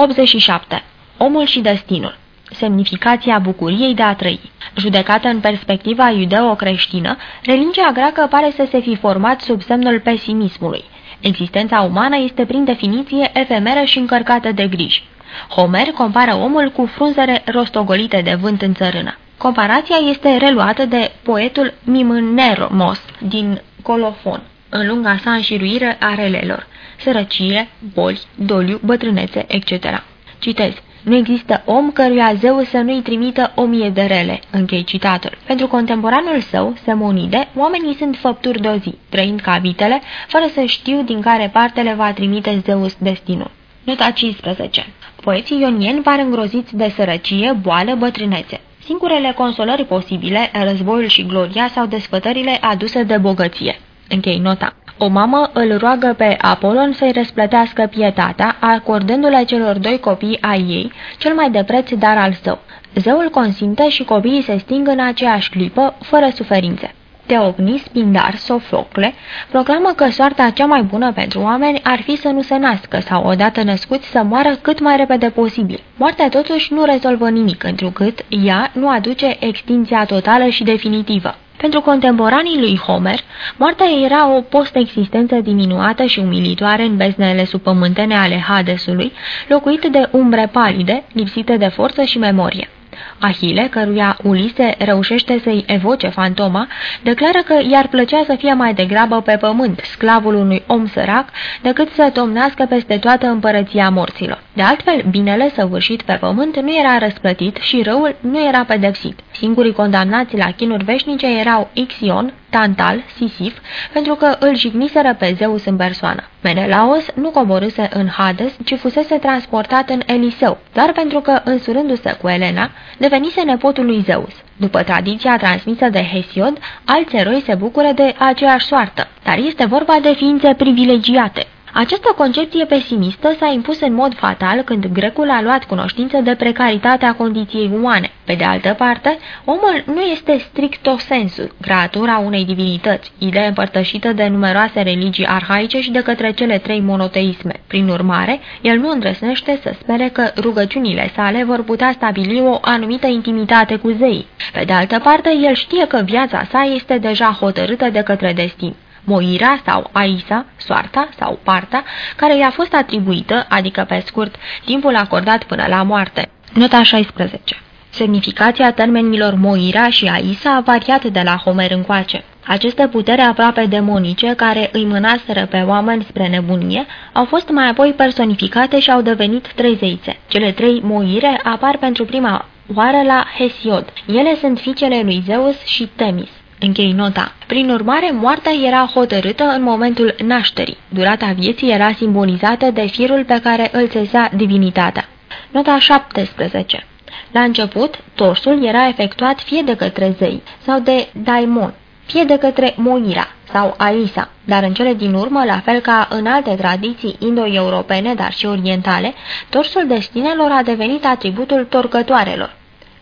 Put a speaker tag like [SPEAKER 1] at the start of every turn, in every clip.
[SPEAKER 1] 87. Omul și destinul semnificația bucuriei de a trăi. Judecată în perspectiva iudeo-creștină, religia greacă pare să se fi format sub semnul pesimismului. Existența umană este prin definiție efemeră și încărcată de griji. Homer compară omul cu frunzere rostogolite de vânt în țărână. Comparația este reluată de poetul Mimnermos din Colofon, în lunga sa înșiruire a relelor, sărăcie, boli, doliu, bătrânețe, etc. Citez. Nu există om căruia zeu să nu-i trimită o mie de rele, închei citatul. Pentru contemporanul său, Semonide, oamenii sunt făpturi de o zi, trăind ca vitele, fără să știu din care parte le va trimite Zeus destinul. Nota 15. Poeții ionieni par îngroziți de sărăcie, boală, bătrânețe. Singurele consolări posibile, războiul și gloria sau desfătările aduse de bogăție. Închei nota. O mamă îl roagă pe Apolon să-i răsplătească pietatea, acordându-le celor doi copii ai ei, cel mai de preț dar al său. Zeul consimte și copiii se sting în aceeași clipă, fără suferințe. Teognis Pindar Sofocle proclamă că soarta cea mai bună pentru oameni ar fi să nu se nască sau, odată născuți, să moară cât mai repede posibil. Moartea totuși nu rezolvă nimic, întrucât ea nu aduce extinția totală și definitivă. Pentru contemporanii lui Homer, moartea era o post-existență diminuată și umilitoare în beznele supământene ale Hadesului, locuit de umbre palide, lipsite de forță și memorie. Ahile, căruia Ulise reușește să-i evoce fantoma, declară că i-ar plăcea să fie mai degrabă pe pământ, sclavul unui om sărac, decât să domnească peste toată împărăția morților. De altfel, binele săvârșit pe pământ nu era răsplătit și răul nu era pedepsit. Singurii condamnați la chinuri veșnice erau Ixion, Tantal, Sisif, pentru că îl jigniseră pe Zeus în persoană. Menelaos nu coborâse în Hades, ci fusese transportat în Eliseu, doar pentru că, însurându-se cu Elena, devenise nepotul lui Zeus. După tradiția transmisă de Hesiod, alți eroi se bucură de aceeași soartă, dar este vorba de ființe privilegiate. Această concepție pesimistă s-a impus în mod fatal când grecul a luat cunoștință de precaritatea condiției umane. Pe de altă parte, omul nu este stricto sensu, creatura unei divinități, idee împărtășită de numeroase religii arhaice și de către cele trei monoteisme. Prin urmare, el nu îndrăsnește să spere că rugăciunile sale vor putea stabili o anumită intimitate cu zeii. Pe de altă parte, el știe că viața sa este deja hotărâtă de către destin. Moira sau Aisa, soarta sau parta, care i-a fost atribuită, adică pe scurt, timpul acordat până la moarte. Nota 16 Semnificația termenilor Moira și Aisa a variat de la Homer încoace. Aceste putere aproape demonice, care îi mânaseră pe oameni spre nebunie, au fost mai apoi personificate și au devenit trei zeițe. Cele trei moire apar pentru prima oară la Hesiod. Ele sunt fiicele lui Zeus și Temis. Închei nota. Prin urmare, moartea era hotărâtă în momentul nașterii. Durata vieții era simbolizată de firul pe care îl țesea divinitatea. Nota 17 La început, torsul era efectuat fie de către zei sau de daimon, fie de către Moira sau Aisa, dar în cele din urmă, la fel ca în alte tradiții indo-europene, dar și orientale, torsul destinelor a devenit atributul torcătoarelor.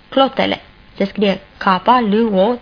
[SPEAKER 1] Clotele se scrie K-L-O-T-H-E-L-E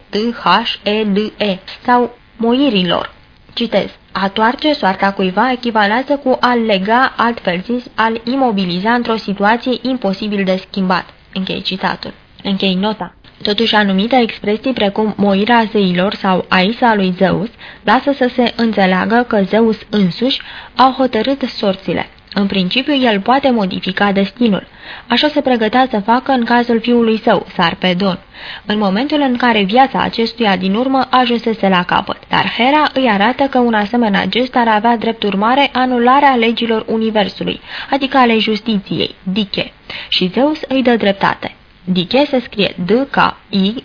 [SPEAKER 1] sau moirilor. Citez. A toarce soarta cuiva echivalează cu a lega, altfel zis, al imobiliza într-o situație imposibil de schimbat. Închei citatul. Închei nota. Totuși, anumite expresii precum moirea zeilor sau aisa lui Zeus lasă să se înțeleagă că Zeus însuși au hotărât sorțile. În principiu, el poate modifica destinul. Așa se pregătea să facă în cazul fiului său, Sarpedon, în momentul în care viața acestuia din urmă ajunsese la capăt. Dar Hera îi arată că un asemenea gest ar avea drept urmare anularea legilor universului, adică ale justiției, Diche, și Zeus îi dă dreptate. Diche se scrie D-K-I-K-E.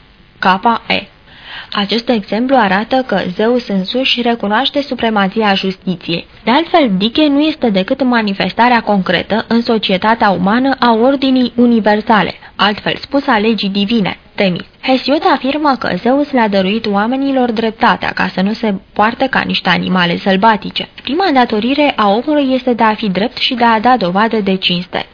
[SPEAKER 1] Acest exemplu arată că Zeus însuși recunoaște supremația justiției. De altfel, Diche nu este decât manifestarea concretă în societatea umană a ordinii universale, altfel spus a legii divine, Temis. Hesiod afirmă că Zeus le-a dăruit oamenilor dreptatea ca să nu se poarte ca niște animale sălbatice. Prima datorire a omului este de a fi drept și de a da dovadă de cinste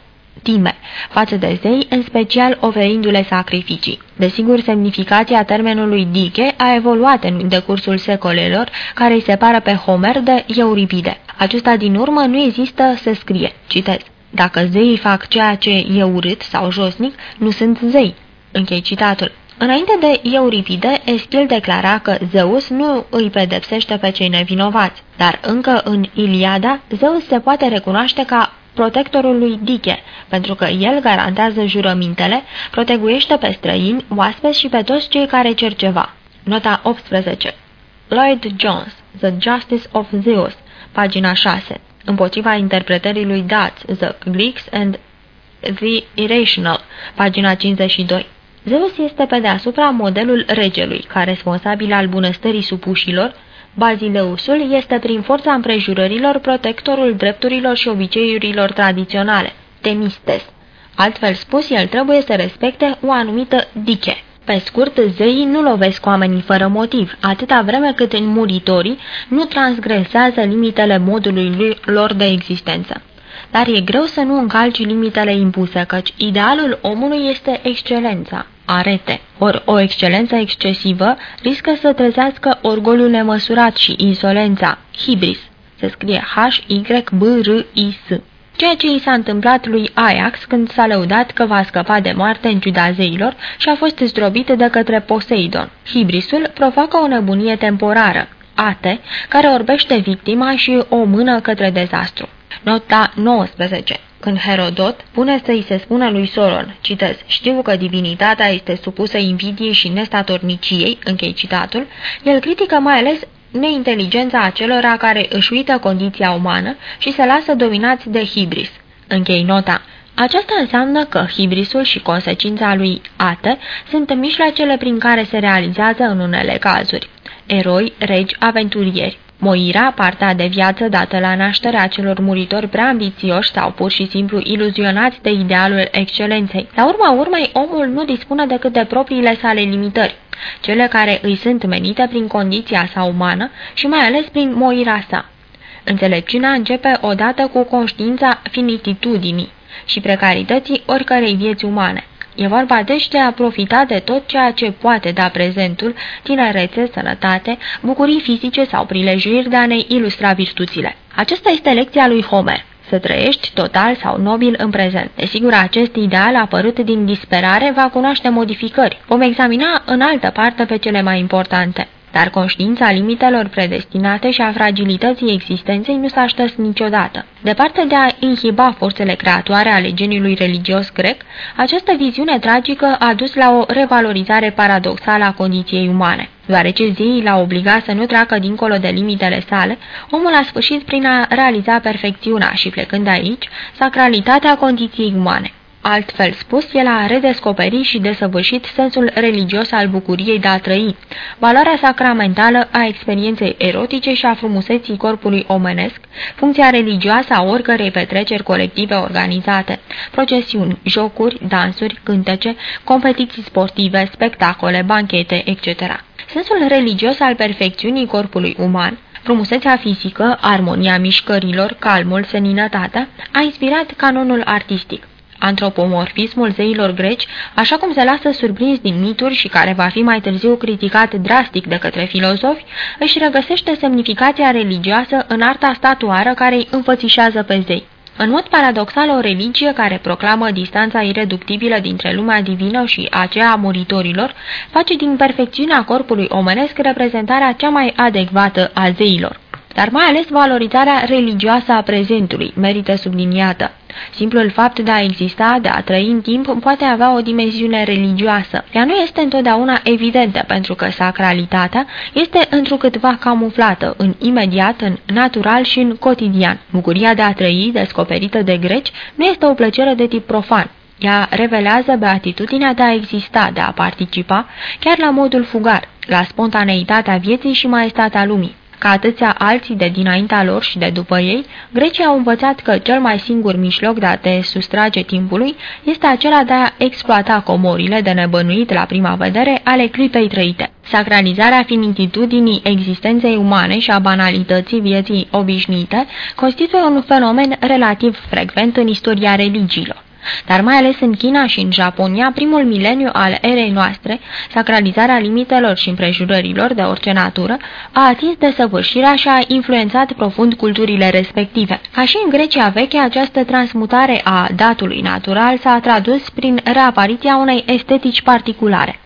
[SPEAKER 1] time față de zei, în special oferindu-le sacrificii. Desigur, semnificația termenului diche a evoluat în decursul secolelor, care îi separă pe Homer de Euripide. Acesta din urmă nu există să scrie. Citez. Dacă zeii fac ceea ce e urât sau josnic, nu sunt zei. Închei citatul. Înainte de Euripide, Eschil declara că Zeus nu îi pedepsește pe cei nevinovați, dar încă în Iliada, Zeus se poate recunoaște ca protectorul lui Diche, pentru că el garantează jurămintele, proteguiește pe străini, oaspeți și pe toți cei care cer ceva. Nota 18 Lloyd Jones, The Justice of Zeus, pagina 6, împotriva interpretării lui Dutz, The Greeks and the Irrational, pagina 52. Zeus este pe deasupra modelul regelui, ca responsabil al bunăstării supușilor, Bazileusul este prin forța împrejurărilor protectorul drepturilor și obiceiurilor tradiționale, Temistes. Altfel spus, el trebuie să respecte o anumită diche. Pe scurt, zeii nu lovesc oamenii fără motiv, atâta vreme cât în muritorii nu transgresează limitele modului lor de existență. Dar e greu să nu încalci limitele impuse, căci idealul omului este excelența, arete. Ori o excelență excesivă riscă să trezească orgoliul nemăsurat și insolența, hibris. Se scrie H-Y-B-R-I-S. Ceea ce i s-a întâmplat lui Ajax când s-a lăudat că va scăpa de moarte în ciuda zeilor și a fost zdrobit de către Poseidon. Hibrisul provoacă o nebunie temporară, ate, care orbește victima și o mână către dezastru. Nota 19 când Herodot pune să-i se spună lui Solon, citez, știu că divinitatea este supusă invidiei și nestatorniciei, închei citatul, el critică mai ales neinteligența acelora care își uită condiția umană și se lasă dominați de hibris. Închei nota. Aceasta înseamnă că hibrisul și consecința lui ate sunt mijloacele prin care se realizează în unele cazuri. Eroi, regi, aventurieri. Moira, partea de viață dată la nașterea celor muritori prea ambițioși sau pur și simplu iluzionați de idealul excelenței. La urma urmei, omul nu dispune decât de propriile sale limitări, cele care îi sunt menite prin condiția sa umană și mai ales prin moira sa. Înțelepciunea începe odată cu conștiința finititudinii și precarității oricărei vieți umane. E vorba deci de a profita de tot ceea ce poate da prezentul, tinerețe, sănătate, bucurii fizice sau prilejuiri de a ne ilustra virtuțile. Aceasta este lecția lui Homer să trăiești total sau nobil în prezent. Desigur, acest ideal apărut din disperare va cunoaște modificări. Vom examina în altă parte pe cele mai importante dar conștiința limitelor predestinate și a fragilității existenței nu s-a șters niciodată. Departe de a inhiba forțele creatoare ale geniului religios grec, această viziune tragică a dus la o revalorizare paradoxală a condiției umane. Deoarece zeii l-a obligat să nu treacă dincolo de limitele sale, omul a sfârșit prin a realiza perfecțiunea și, plecând aici, sacralitatea condiției umane. Altfel spus, el a redescoperit și desăvârșit sensul religios al bucuriei de a trăi, valoarea sacramentală a experienței erotice și a frumuseții corpului omenesc, funcția religioasă a oricărei petreceri colective organizate, procesiuni, jocuri, dansuri, cântece, competiții sportive, spectacole, banchete, etc. Sensul religios al perfecțiunii corpului uman, Frumusețea fizică, armonia mișcărilor, calmul, seninătatea, a inspirat canonul artistic. Antropomorfismul zeilor greci, așa cum se lasă surprins din mituri și care va fi mai târziu criticat drastic de către filozofi, își regăsește semnificația religioasă în arta statuară care îi înfățișează pe zei. În mod paradoxal, o religie care proclamă distanța ireductibilă dintre lumea divină și aceea a muritorilor, face din perfecțiunea corpului omenesc reprezentarea cea mai adecvată a zeilor dar mai ales valorizarea religioasă a prezentului, merită subliniată. Simplul fapt de a exista, de a trăi în timp, poate avea o dimensiune religioasă. Ea nu este întotdeauna evidentă, pentru că sacralitatea este întrucâtva camuflată în imediat, în natural și în cotidian. Bucuria de a trăi, descoperită de greci, nu este o plăcere de tip profan. Ea revelează beatitudinea de a exista, de a participa, chiar la modul fugar, la spontaneitatea vieții și maestatea lumii. Ca atâția alții de dinaintea lor și de după ei, grecii au învățat că cel mai singur mijloc de a te sustrage timpului este acela de a exploata comorile de nebănuit la prima vedere ale clipei trăite. Sacralizarea finititudinii existenței umane și a banalității vieții obișnuite constituie un fenomen relativ frecvent în istoria religiilor. Dar mai ales în China și în Japonia, primul mileniu al erei noastre, sacralizarea limitelor și împrejurărilor de orice natură, a atins desăvârșirea și a influențat profund culturile respective. Ca și în Grecia veche, această transmutare a datului natural s-a tradus prin reapariția unei estetici particulare.